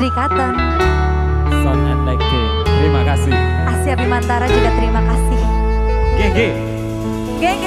Brikaton. Sound and Like Terima kasih. Asia Bimantara juga terima kasih. GG. GG.